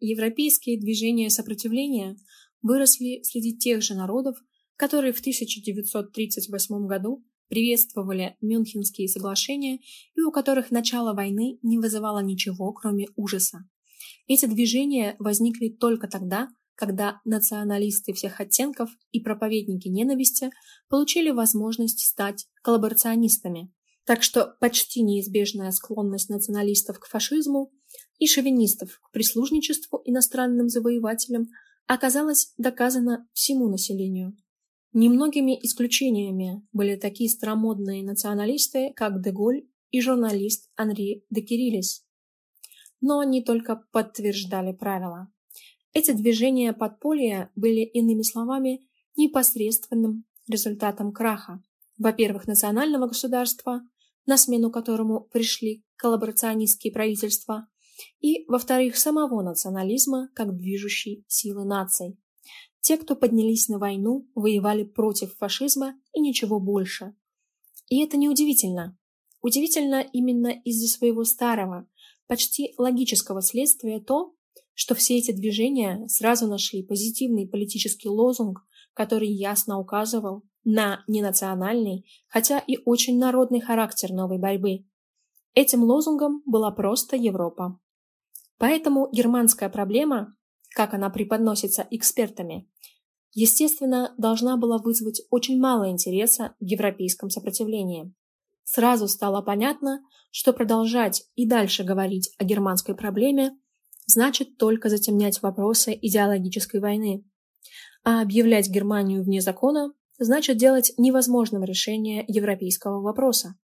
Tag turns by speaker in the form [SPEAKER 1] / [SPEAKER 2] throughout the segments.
[SPEAKER 1] европейские движения сопротивления выросли среди тех же народов, которые в 1938 году приветствовали Мюнхенские соглашения и у которых начало войны не вызывало ничего, кроме ужаса. Эти движения возникли только тогда, когда националисты всех оттенков и проповедники ненависти получили возможность стать коллаборационистами. Так что почти неизбежная склонность националистов к фашизму и шовинистов к прислужничеству иностранным завоевателям оказалась доказана всему населению. Немногими исключениями были такие старомодные националисты, как Деголь и журналист Анри де Кириллис. Но они только подтверждали правила. Эти движения подполья были, иными словами, непосредственным результатом краха, во-первых, национального государства, на смену которому пришли коллаборационистские правительства, и, во-вторых, самого национализма как движущей силы наций. Те, кто поднялись на войну, воевали против фашизма и ничего больше. И это неудивительно. Удивительно именно из-за своего старого, почти логического следствия то, что все эти движения сразу нашли позитивный политический лозунг, который ясно указывал на ненациональный, хотя и очень народный характер новой борьбы. Этим лозунгом была просто Европа. Поэтому германская проблема, как она преподносится экспертами, естественно, должна была вызвать очень мало интереса в европейском сопротивлении. Сразу стало понятно, что продолжать и дальше говорить о германской проблеме значит только затемнять вопросы идеологической войны. А объявлять Германию вне закона значит делать невозможным решение европейского вопроса.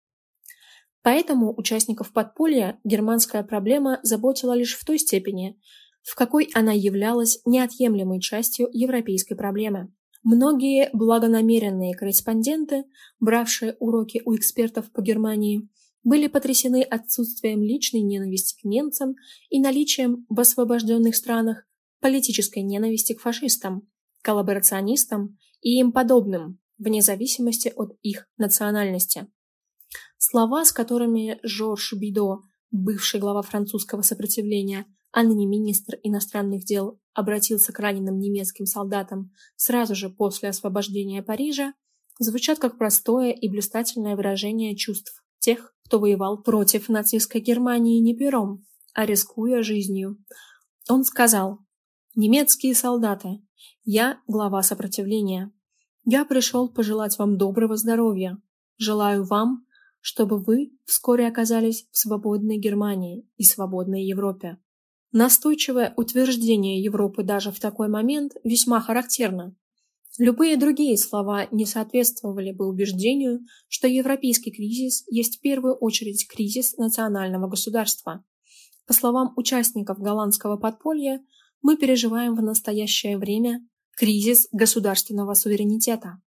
[SPEAKER 1] Поэтому участников подполья германская проблема заботила лишь в той степени, в какой она являлась неотъемлемой частью европейской проблемы. Многие благонамеренные корреспонденты, бравшие уроки у экспертов по Германии, были потрясены отсутствием личной ненависти к немцам и наличием в освобожденных странах политической ненависти к фашистам, коллаборационистам и им подобным, вне зависимости от их национальности. Слова, с которыми Жорж Бидо, бывший глава французского сопротивления, а ныне министр иностранных дел, обратился к раненым немецким солдатам сразу же после освобождения Парижа, звучат как простое и блистательное выражение чувств тех, кто воевал против нацистской Германии не пером, а рискуя жизнью. Он сказал, «Немецкие солдаты, я глава сопротивления. Я пришел пожелать вам доброго здоровья. Желаю вам, чтобы вы вскоре оказались в свободной Германии и свободной Европе. Настойчивое утверждение Европы даже в такой момент весьма характерно. Любые другие слова не соответствовали бы убеждению, что европейский кризис есть в первую очередь кризис национального государства. По словам участников голландского подполья, мы переживаем в настоящее время кризис государственного суверенитета.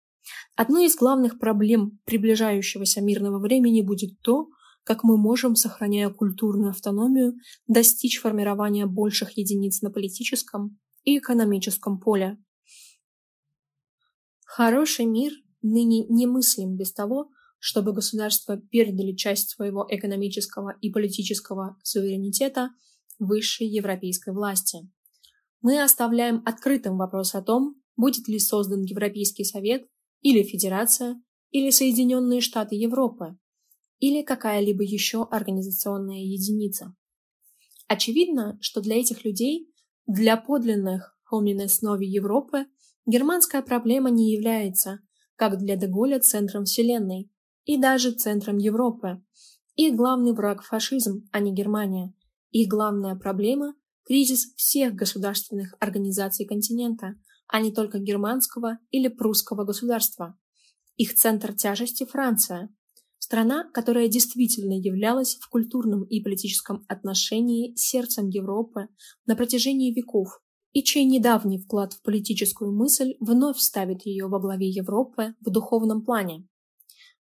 [SPEAKER 1] Одной из главных проблем приближающегося мирного времени будет то, как мы можем, сохраняя культурную автономию, достичь формирования больших единиц на политическом и экономическом поле. Хороший мир ныне немыслим без того, чтобы государства передали часть своего экономического и политического суверенитета высшей европейской власти мы оставляем открытым вопрос о том, будет ли создан Европейский Совет или Федерация, или Соединенные Штаты Европы, или какая-либо еще организационная единица. Очевидно, что для этих людей, для подлинных Hominess Novi Европы, германская проблема не является, как для Деголя, центром Вселенной и даже центром Европы. Их главный враг – фашизм, а не Германия. Их главная проблема кризис всех государственных организаций континента, а не только германского или прусского государства. Их центр тяжести – Франция, страна, которая действительно являлась в культурном и политическом отношении сердцем Европы на протяжении веков, и чей недавний вклад в политическую мысль вновь ставит ее во главе Европы в духовном плане.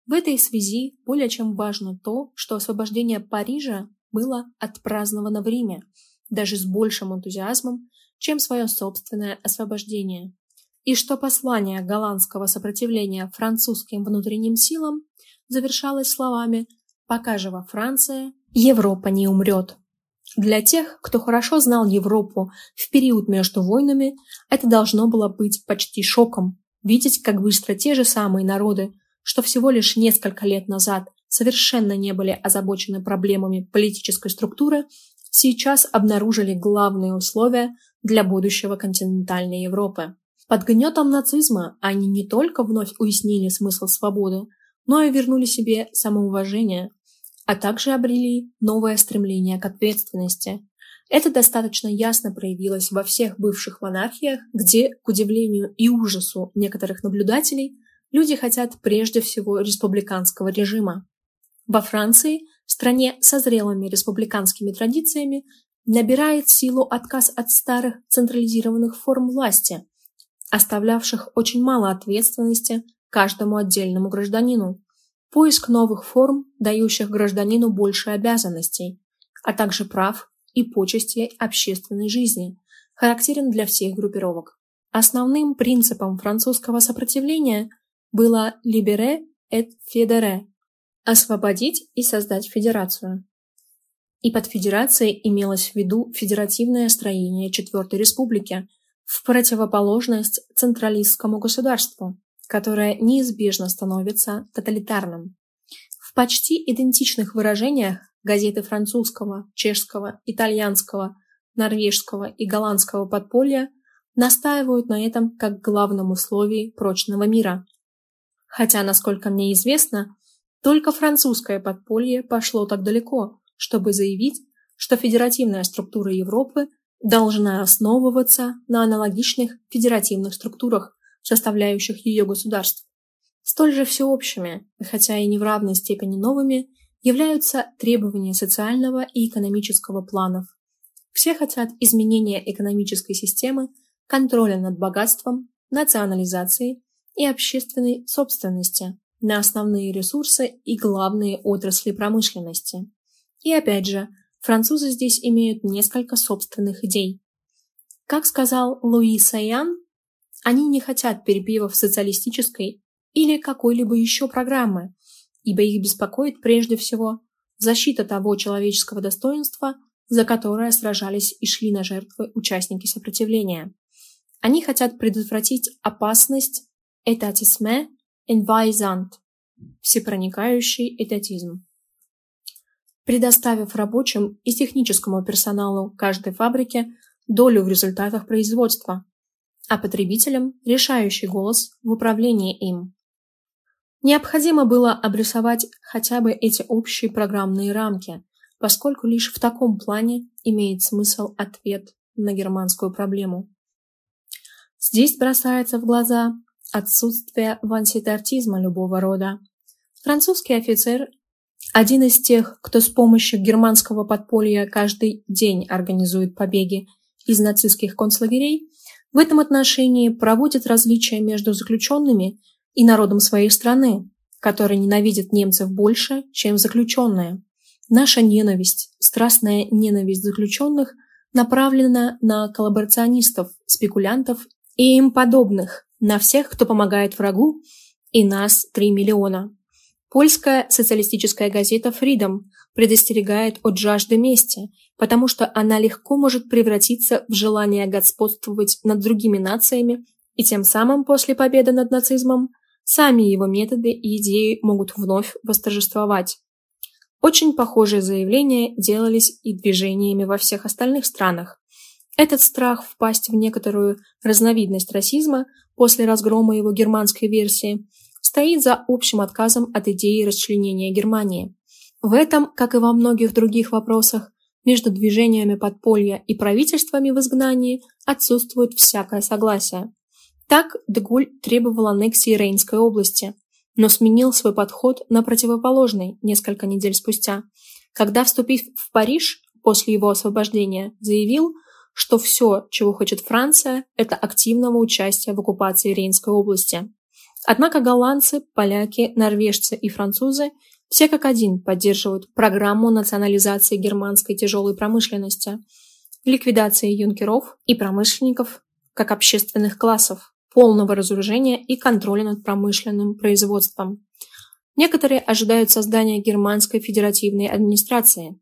[SPEAKER 1] В этой связи более чем важно то, что освобождение Парижа было отпраздновано в Риме – даже с большим энтузиазмом, чем свое собственное освобождение, и что послание голландского сопротивления французским внутренним силам завершалось словами «Пока жива Франция, Европа не умрет». Для тех, кто хорошо знал Европу в период между войнами, это должно было быть почти шоком видеть, как быстро те же самые народы, что всего лишь несколько лет назад совершенно не были озабочены проблемами политической структуры, сейчас обнаружили главные условия для будущего континентальной Европы. Под гнетом нацизма они не только вновь уяснили смысл свободы, но и вернули себе самоуважение, а также обрели новое стремление к ответственности. Это достаточно ясно проявилось во всех бывших монархиях, где, к удивлению и ужасу некоторых наблюдателей, люди хотят прежде всего республиканского режима. Во Франции, стране со зрелыми республиканскими традициями, набирает силу отказ от старых централизированных форм власти, оставлявших очень мало ответственности каждому отдельному гражданину, поиск новых форм, дающих гражданину больше обязанностей, а также прав и почестей общественной жизни, характерен для всех группировок. Основным принципом французского сопротивления было «libere et fédérer» – освободить и создать федерацию. И под федерацией имелось в виду федеративное строение Четвертой Республики в противоположность централистскому государству, которое неизбежно становится тоталитарным. В почти идентичных выражениях газеты французского, чешского, итальянского, норвежского и голландского подполья настаивают на этом как главном условии прочного мира. Хотя, насколько мне известно, только французское подполье пошло так далеко, чтобы заявить, что федеративная структура Европы должна основываться на аналогичных федеративных структурах, составляющих ее государств. Столь же всеобщими, хотя и не в равной степени новыми, являются требования социального и экономического планов. Все хотят изменения экономической системы, контроля над богатством, национализации и общественной собственности на основные ресурсы и главные отрасли промышленности. И опять же, французы здесь имеют несколько собственных идей. Как сказал Луи Сайян, они не хотят перепевов социалистической или какой-либо еще программы, ибо их беспокоит прежде всего защита того человеческого достоинства, за которое сражались и шли на жертвы участники сопротивления. Они хотят предотвратить опасность этатисме envaisant, всепроникающий этатизм. Предоставив рабочим и техническому персоналу каждой фабрики долю в результатах производства, а потребителям решающий голос в управлении им. Необходимо было обрисовать хотя бы эти общие программные рамки, поскольку лишь в таком плане имеет смысл ответ на германскую проблему. Здесь бросается в глаза отсутствие ванситартизма любого рода. Французский офицер – один из тех, кто с помощью германского подполья каждый день организует побеги из нацистских концлагерей, в этом отношении проводит различия между заключенными и народом своей страны, который ненавидит немцев больше, чем заключенные. Наша ненависть, страстная ненависть заключенных направлена на коллаборационистов, спекулянтов и им подобных, на всех, кто помогает врагу, и нас 3 миллиона. Польская социалистическая газета Freedom предостерегает от жажды мести, потому что она легко может превратиться в желание господствовать над другими нациями, и тем самым после победы над нацизмом сами его методы и идеи могут вновь восторжествовать. Очень похожие заявления делались и движениями во всех остальных странах. Этот страх впасть в некоторую разновидность расизма после разгрома его германской версии стоит за общим отказом от идеи расчленения Германии. В этом, как и во многих других вопросах, между движениями подполья и правительствами в изгнании отсутствует всякое согласие. Так Деголь требовал аннексии Рейнской области, но сменил свой подход на противоположный несколько недель спустя, когда, вступив в Париж после его освобождения, заявил, что все, чего хочет Франция, это активного участия в оккупации Рейнской области. Однако голландцы, поляки, норвежцы и французы все как один поддерживают программу национализации германской тяжелой промышленности, ликвидации юнкеров и промышленников как общественных классов, полного разоружения и контроля над промышленным производством. Некоторые ожидают создания германской федеративной администрации.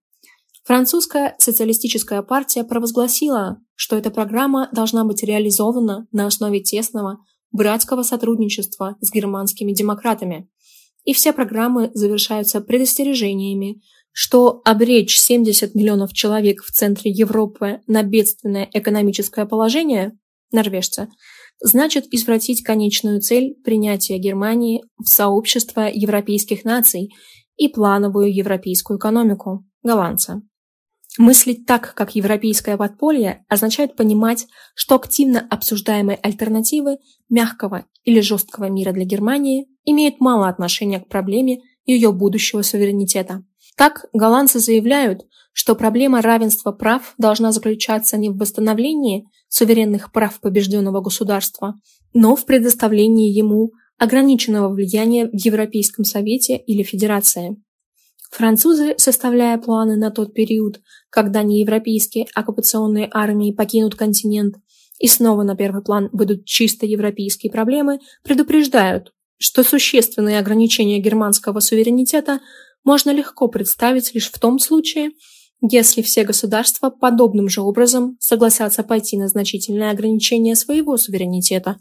[SPEAKER 1] Французская социалистическая партия провозгласила, что эта программа должна быть реализована на основе тесного братского сотрудничества с германскими демократами. И все программы завершаются предостережениями, что обречь 70 миллионов человек в центре Европы на бедственное экономическое положение, норвежцы, значит извратить конечную цель принятия Германии в сообщество европейских наций и плановую европейскую экономику, голландца. Мыслить так, как европейское подполье, означает понимать, что активно обсуждаемые альтернативы мягкого или жесткого мира для Германии имеют мало отношения к проблеме ее будущего суверенитета. Так, голландцы заявляют, что проблема равенства прав должна заключаться не в восстановлении суверенных прав побежденного государства, но в предоставлении ему ограниченного влияния в Европейском Совете или Федерации. Французы, составляя планы на тот период, когда неевропейские оккупационные армии покинут континент и снова на первый план выйдут чисто европейские проблемы, предупреждают, что существенные ограничения германского суверенитета можно легко представить лишь в том случае, если все государства подобным же образом согласятся пойти на значительное ограничение своего суверенитета.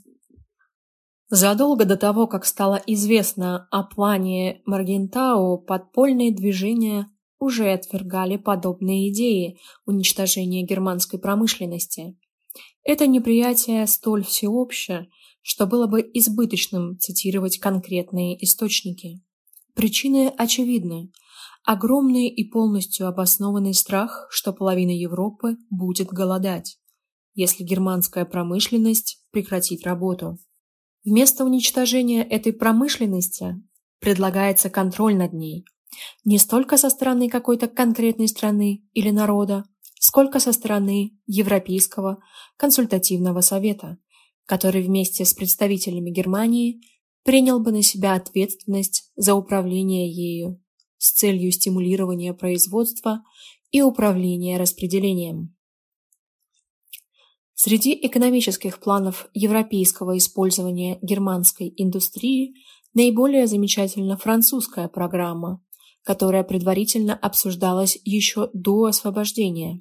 [SPEAKER 1] Задолго до того, как стало известно о плане Маргентау, подпольные движения уже отвергали подобные идеи уничтожения германской промышленности. Это неприятие столь всеобщее, что было бы избыточным цитировать конкретные источники. Причины очевидны – огромный и полностью обоснованный страх, что половина Европы будет голодать, если германская промышленность прекратит работу. Вместо уничтожения этой промышленности предлагается контроль над ней, не столько со стороны какой-то конкретной страны или народа, сколько со стороны Европейского консультативного совета, который вместе с представителями Германии принял бы на себя ответственность за управление ею с целью стимулирования производства и управления распределением. Среди экономических планов европейского использования германской индустрии наиболее замечательна французская программа, которая предварительно обсуждалась еще до освобождения.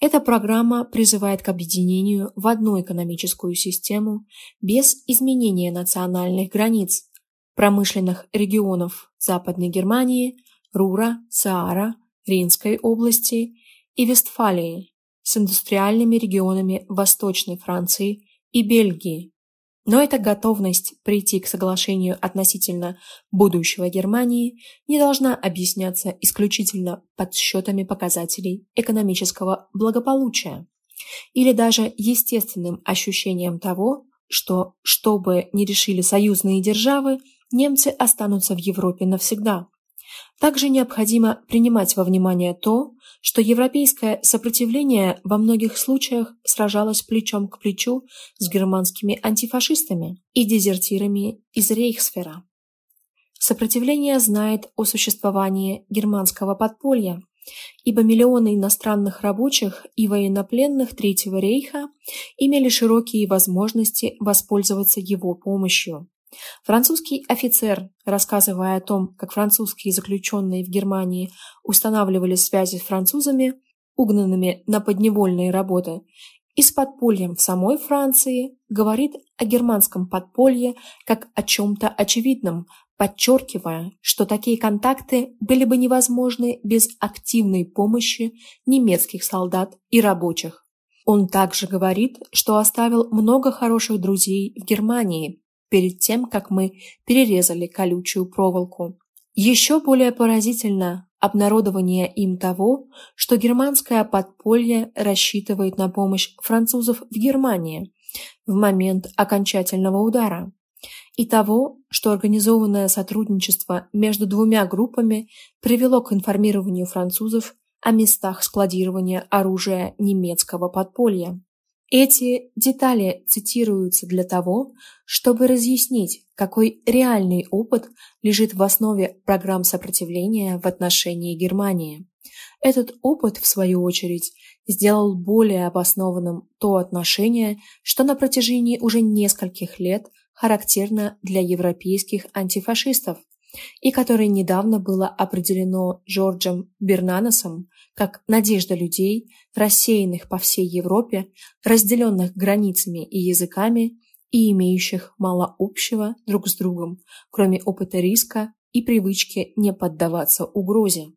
[SPEAKER 1] Эта программа призывает к объединению в одну экономическую систему без изменения национальных границ, промышленных регионов Западной Германии, Рура, Саара, Ринской области и Вестфалии с индустриальными регионами Восточной Франции и Бельгии. Но эта готовность прийти к соглашению относительно будущего Германии не должна объясняться исключительно подсчетами показателей экономического благополучия или даже естественным ощущением того, что, что бы ни решили союзные державы, немцы останутся в Европе навсегда. Также необходимо принимать во внимание то, что европейское сопротивление во многих случаях сражалось плечом к плечу с германскими антифашистами и дезертирами из Рейхсфера. Сопротивление знает о существовании германского подполья, ибо миллионы иностранных рабочих и военнопленных Третьего рейха имели широкие возможности воспользоваться его помощью. Французский офицер, рассказывая о том, как французские заключенные в Германии устанавливали связи с французами, угнанными на подневольные работы, и с подпольем в самой Франции, говорит о германском подполье как о чем-то очевидном, подчеркивая, что такие контакты были бы невозможны без активной помощи немецких солдат и рабочих. Он также говорит, что оставил много хороших друзей в Германии, перед тем, как мы перерезали колючую проволоку. Еще более поразительно обнародование им того, что германское подполье рассчитывает на помощь французов в Германии в момент окончательного удара, и того, что организованное сотрудничество между двумя группами привело к информированию французов о местах складирования оружия немецкого подполья. Эти детали цитируются для того, чтобы разъяснить, какой реальный опыт лежит в основе программ сопротивления в отношении Германии. Этот опыт, в свою очередь, сделал более обоснованным то отношение, что на протяжении уже нескольких лет характерно для европейских антифашистов, и которое недавно было определено Джорджем Бернаносом как надежда людей, рассеянных по всей Европе, разделенных границами и языками и имеющих мало общего друг с другом, кроме опыта риска и привычки не поддаваться угрозе.